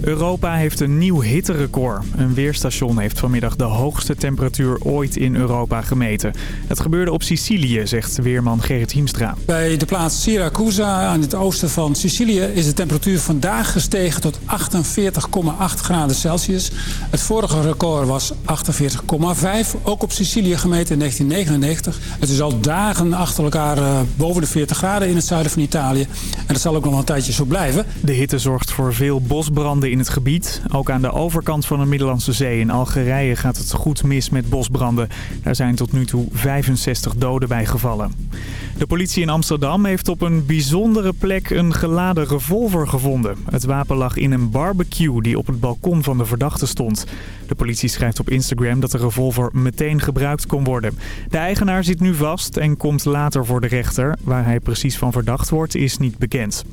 Europa heeft een nieuw hitterecord. Een weerstation heeft vanmiddag de hoogste temperatuur ooit in Europa gemeten. Het gebeurde op Sicilië, zegt weerman Gerrit Hiemstra. Bij de plaats Siracusa aan het oosten van Sicilië is de temperatuur vandaag gestegen tot 48,8 graden Celsius. Het vorige record was 48,5, ook op Sicilië gemeten in 1999. Het is al dagen achter elkaar uh, boven de 40 graden in het zuiden van Italië. En dat zal ook nog een tijdje zo blijven. De hitte zorgt voor veel bosbranden in het gebied. Ook aan de overkant van de Middellandse Zee in Algerije gaat het goed mis met bosbranden. Daar zijn tot nu toe 65 doden bij gevallen. De politie in Amsterdam heeft op een bijzondere plek een geladen revolver gevonden. Het wapen lag in een barbecue die op het balkon van de verdachte stond. De politie schrijft op Instagram dat de revolver meteen gebruikt kon worden. De eigenaar zit nu vast en komt later voor de rechter. Waar hij precies van verdacht wordt is niet bekend.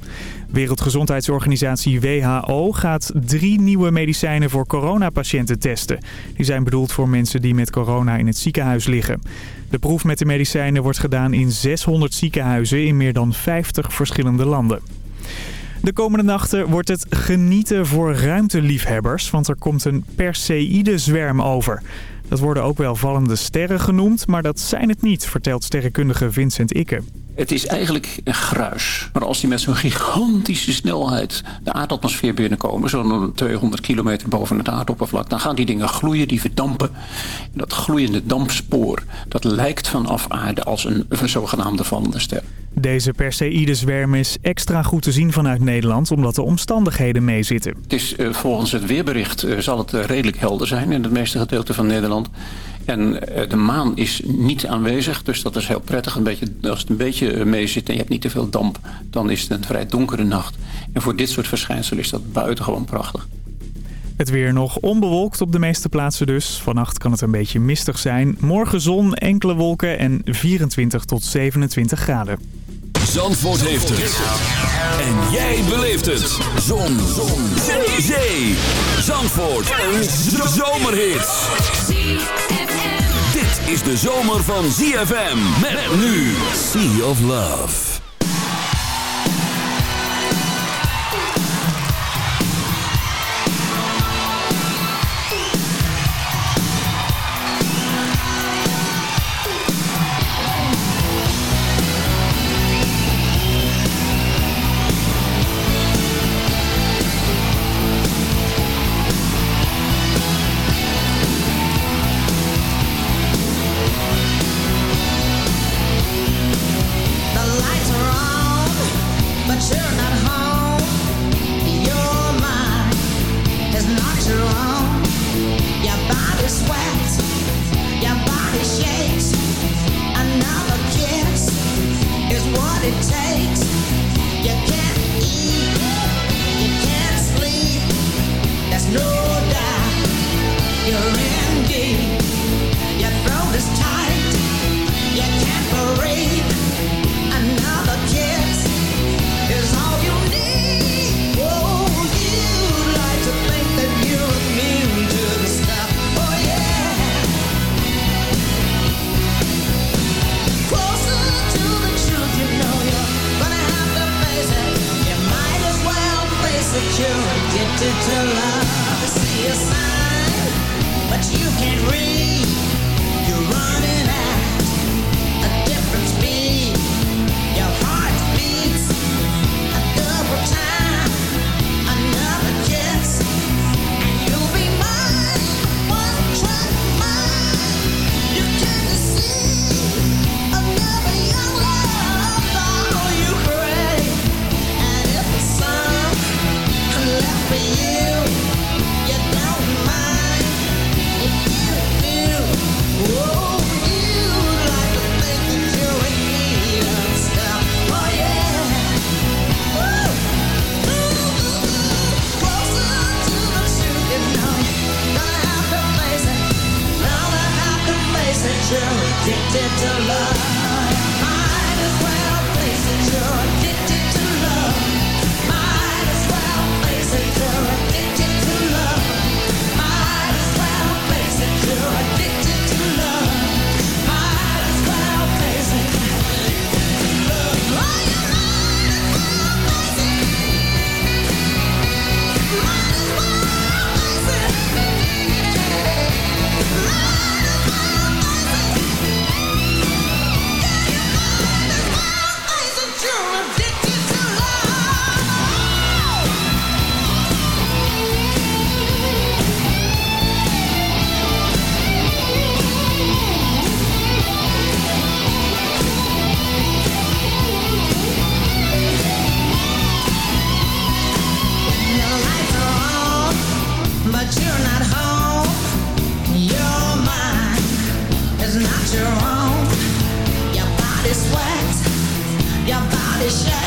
Wereldgezondheidsorganisatie WHO gaat drie nieuwe medicijnen voor coronapatiënten testen. Die zijn bedoeld voor mensen die met corona in het ziekenhuis liggen. De proef met de medicijnen wordt gedaan in 600 ziekenhuizen in meer dan 50 verschillende landen. De komende nachten wordt het genieten voor ruimteliefhebbers, want er komt een Perseïde-zwerm over. Dat worden ook wel vallende sterren genoemd, maar dat zijn het niet, vertelt sterrenkundige Vincent Ikke. Het is eigenlijk een gruis. Maar als die met zo'n gigantische snelheid de aardatmosfeer binnenkomen... zo'n 200 kilometer boven het aardoppervlak... dan gaan die dingen gloeien, die verdampen. En dat gloeiende dampspoor, dat lijkt vanaf aarde als een, een zogenaamde vallende ster. Deze Perseïde-zwerm is extra goed te zien vanuit Nederland... omdat de omstandigheden meezitten. Het is, uh, volgens het weerbericht uh, zal het uh, redelijk helder zijn... in het meeste gedeelte van Nederland... En de maan is niet aanwezig, dus dat is heel prettig. Een beetje, als het een beetje mee zit en je hebt niet te veel damp... dan is het een vrij donkere nacht. En voor dit soort verschijnselen is dat buitengewoon prachtig. Het weer nog onbewolkt op de meeste plaatsen dus. Vannacht kan het een beetje mistig zijn. Morgen zon, enkele wolken en 24 tot 27 graden. Zandvoort heeft het. En jij beleeft het. Zon. zon. Zee. Zee. Zandvoort. Een zomerhit. Is de zomer van ZFM. Met nu Sea of Love. Sign, but you can't read. You're running out. wish I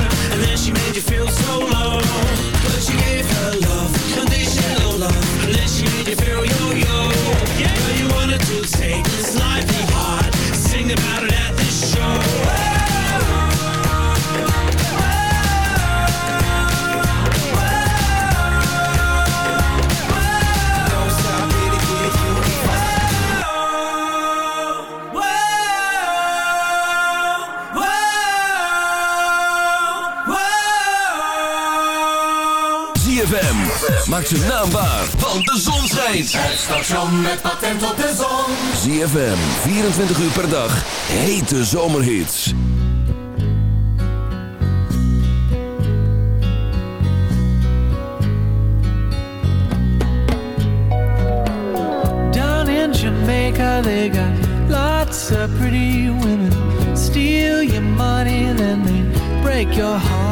ZFM. Maak ze naambaar, want de zon schijnt. Het station met patent op de zon. ZFM, 24 uur per dag. Hete zomerhits. Down in Jamaica, they got lots of pretty women. Steal your money, then they break your heart.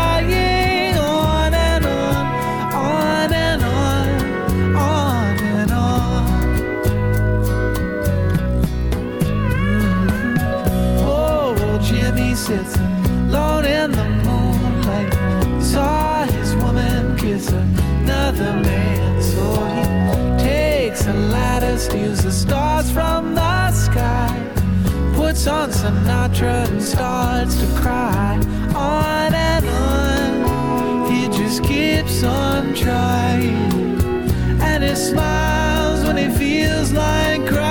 Another man, so he takes a ladder, steals the stars from the sky, puts on Sinatra and starts to cry. On and on, he just keeps on trying, and he smiles when he feels like crying.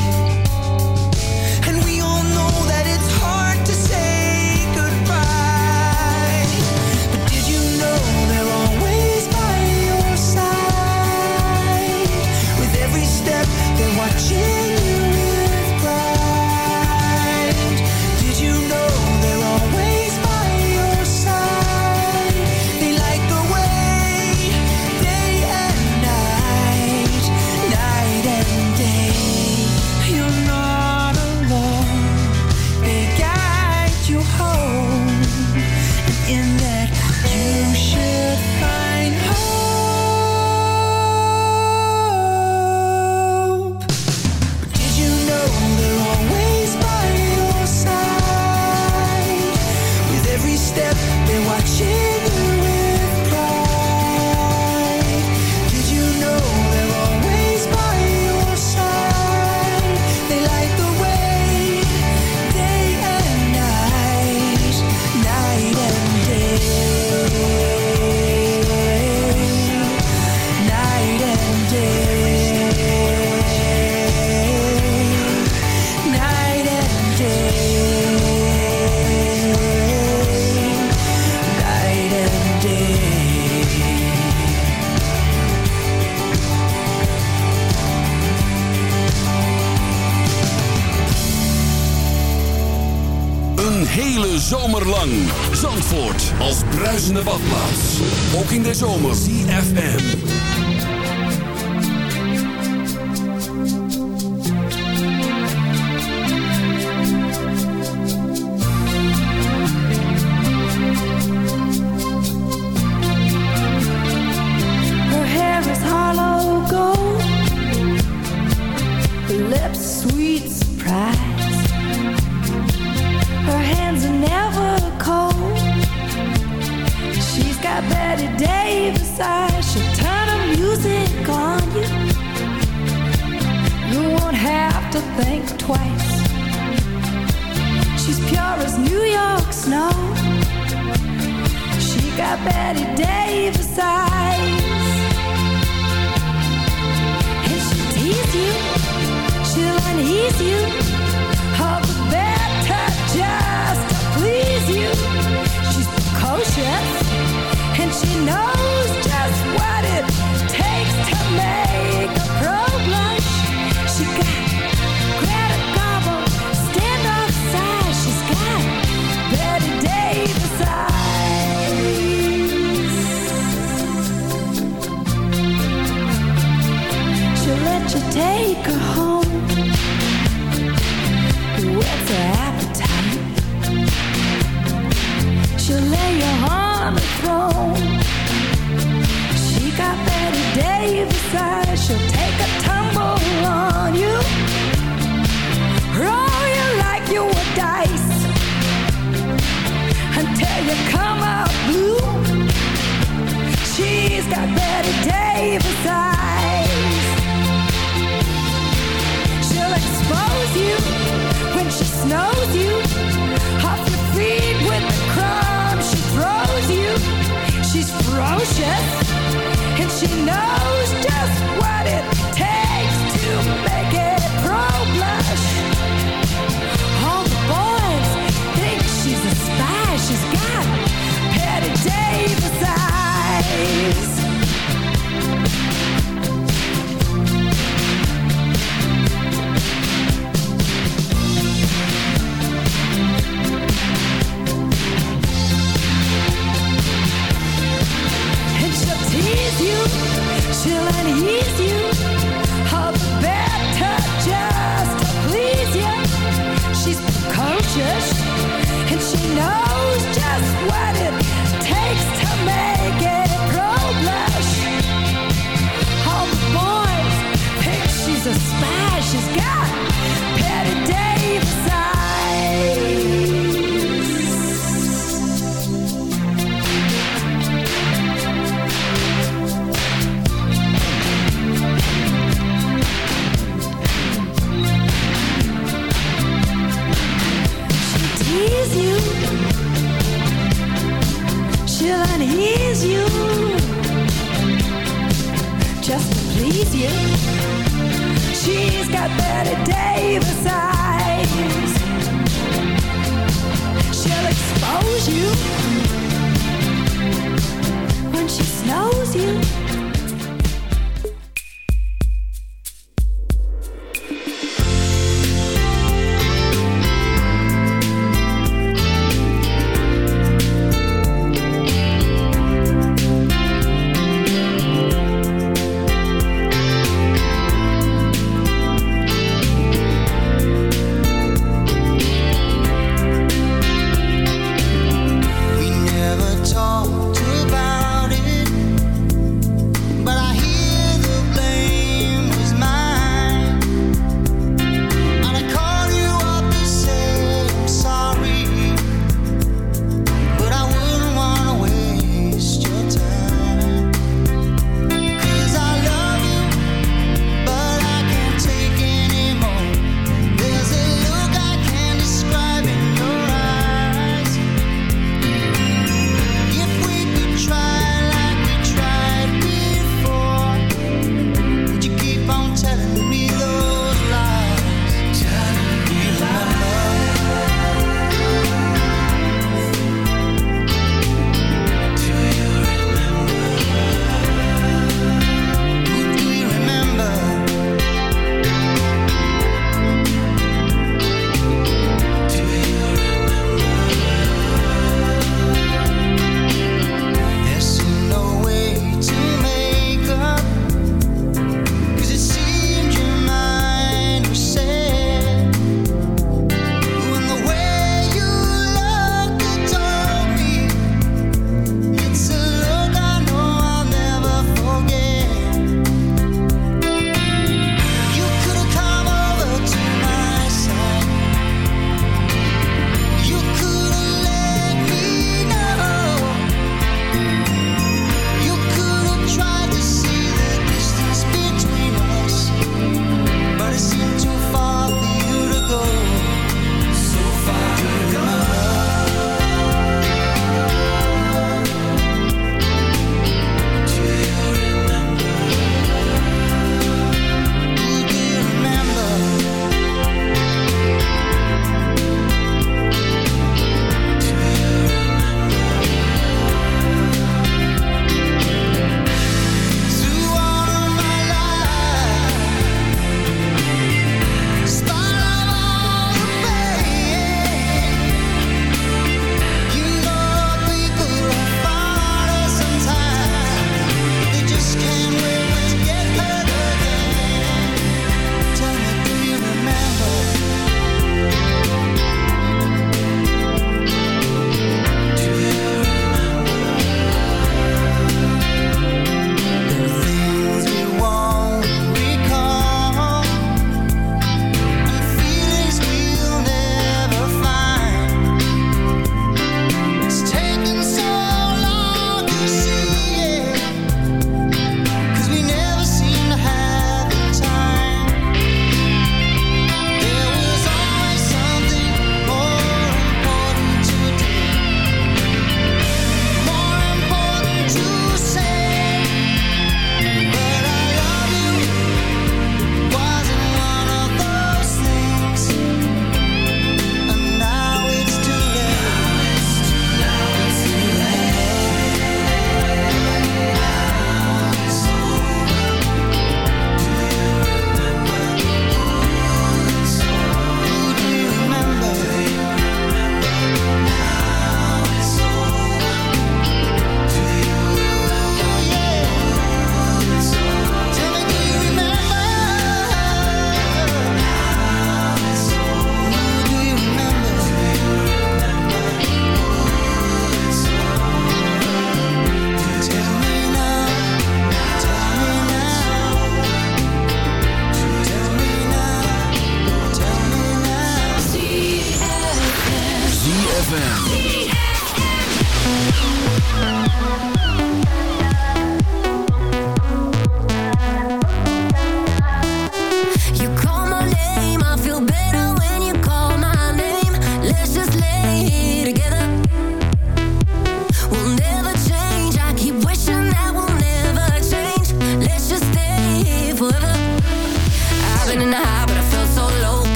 In de zomer.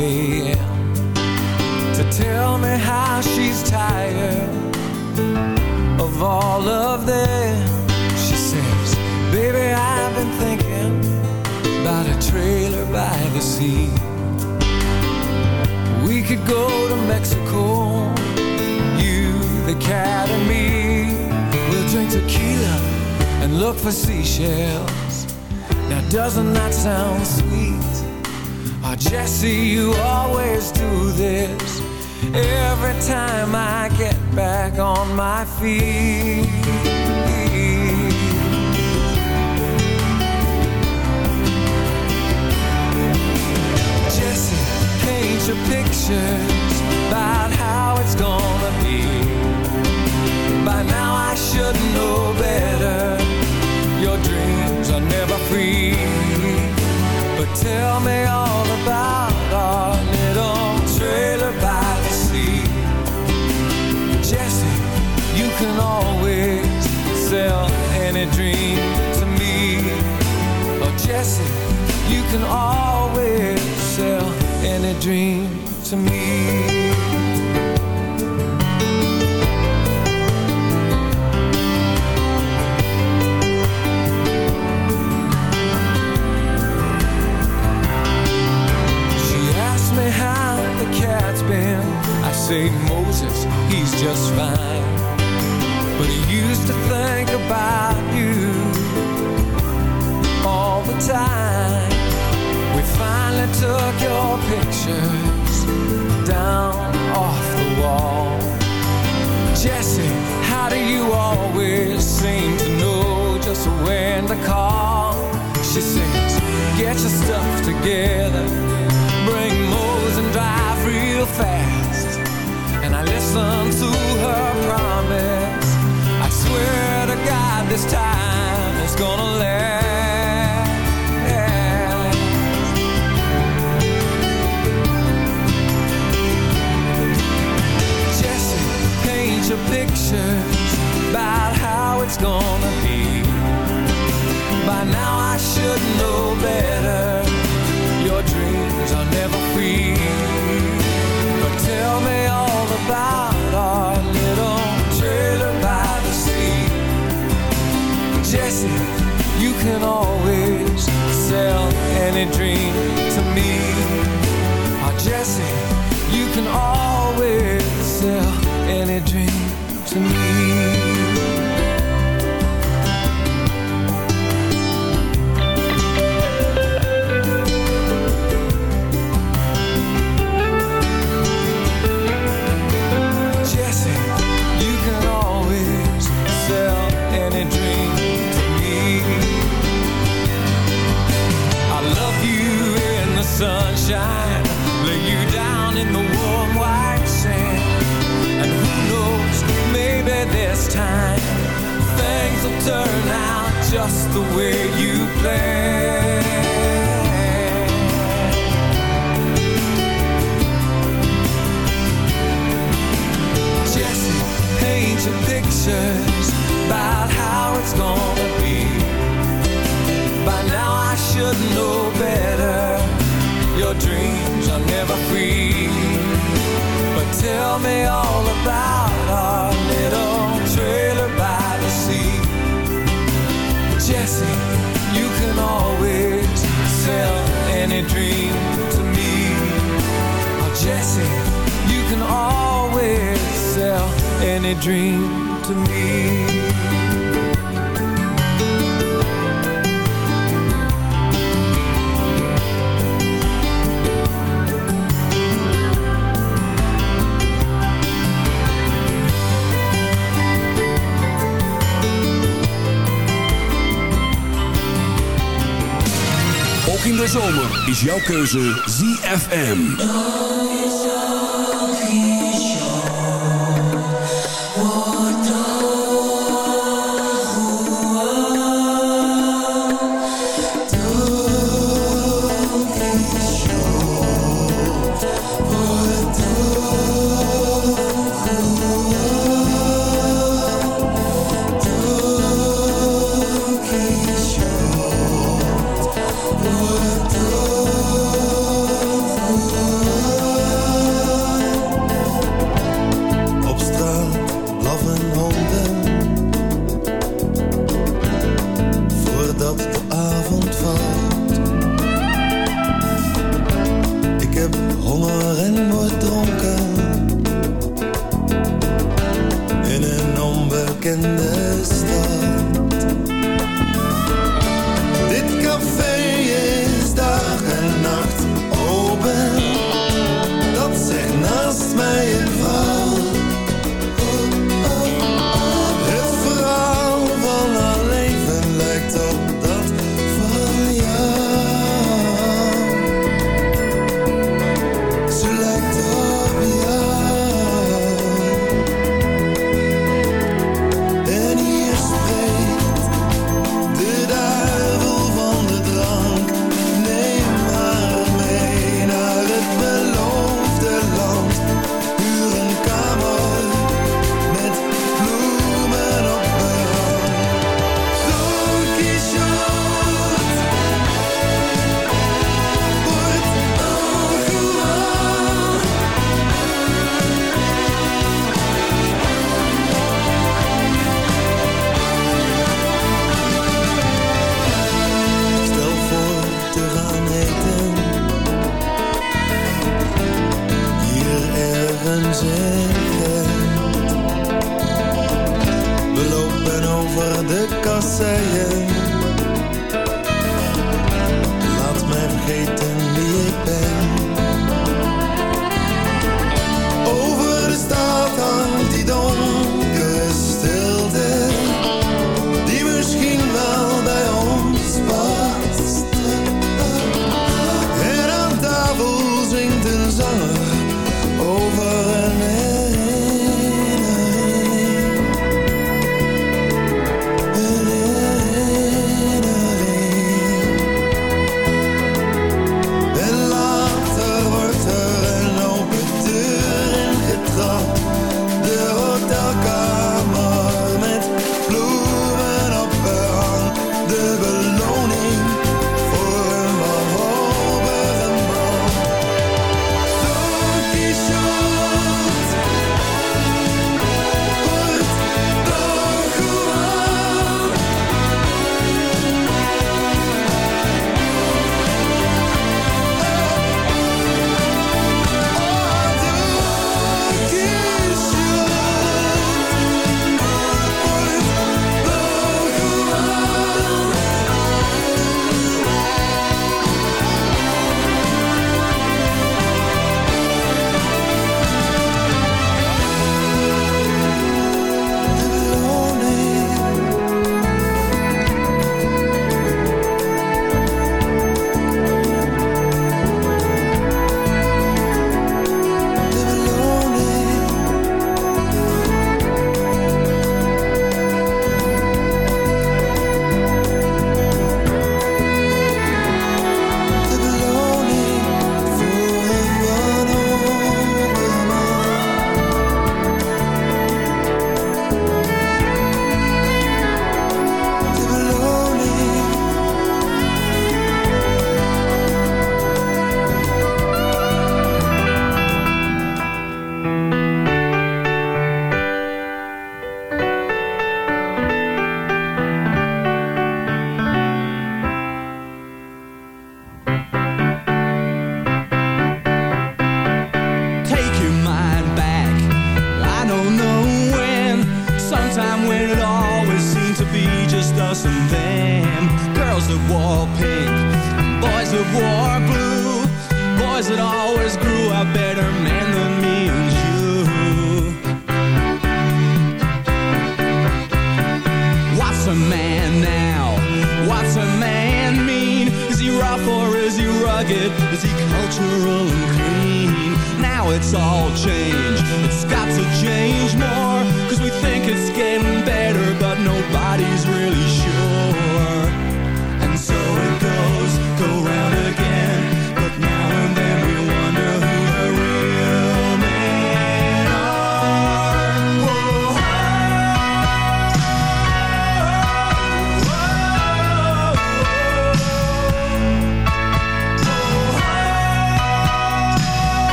gave. feel. Jesse, paint your picture. can always sell any dream. the way you dream to me Ook in de zomer is jouw keuze ZFM.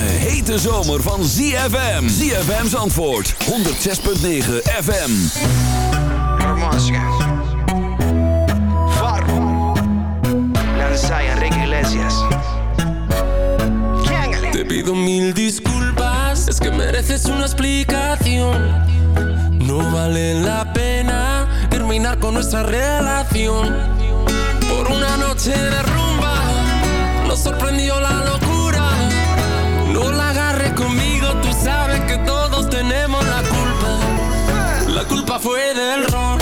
Hete zomer van ZFM. ZFM's antwoord. 106.9 FM. Música. Farro. Lanza Enrique Iglesias. Te pido mil disculpas, es que mereces una explicación. No vale la pena terminar con nuestra relación. Por una noche de rumba, nos sorprendió la locura. No la agarre conmigo, tú sabes que todos tenemos la culpa. La culpa fue del ron,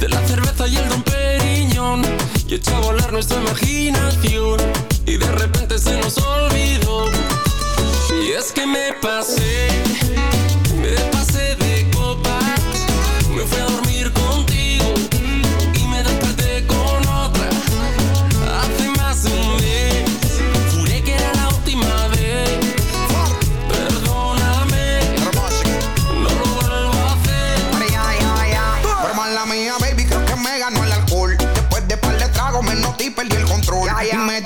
de la cerveza y el don. Y echó a volar nuestra imaginación. Y de repente se nos olvidó. Y es que me pasé, me pasé de copas. Me fui a dormir contigo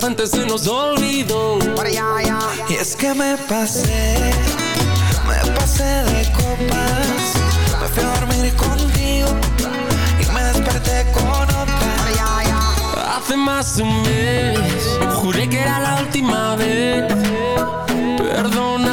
repente se nos olvidó. Y es que me pasé, me pasé de copas. Me fui a dormir contigo y me desperté con otra. Hace más de un mes, juré que era la última vez. Perdóname,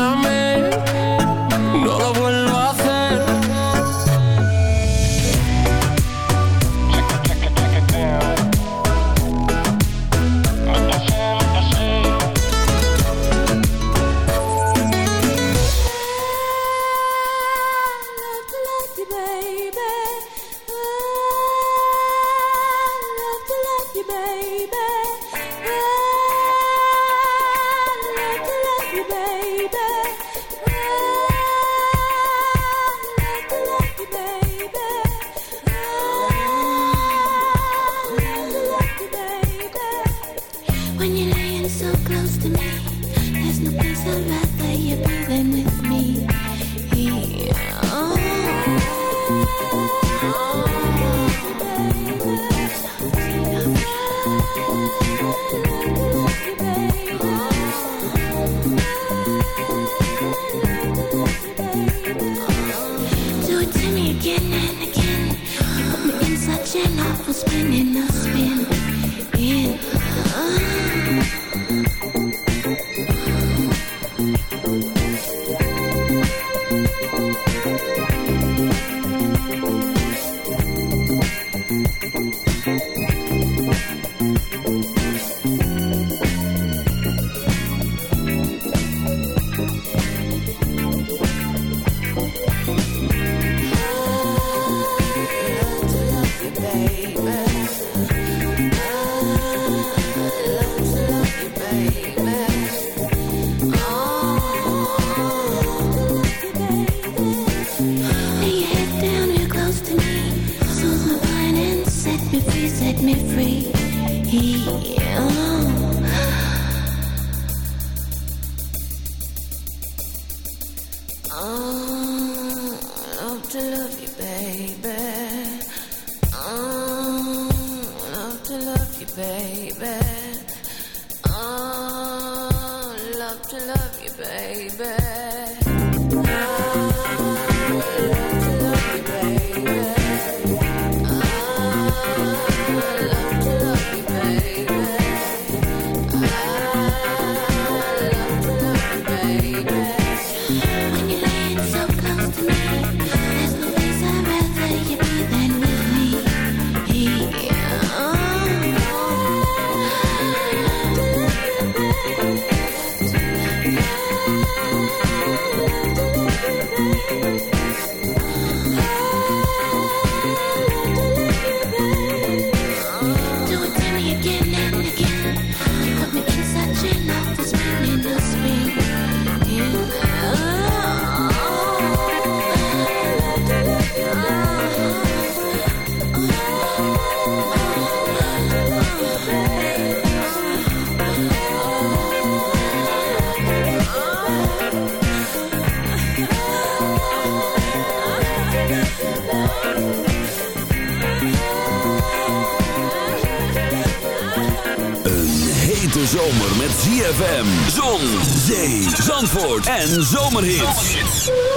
en zomerhit.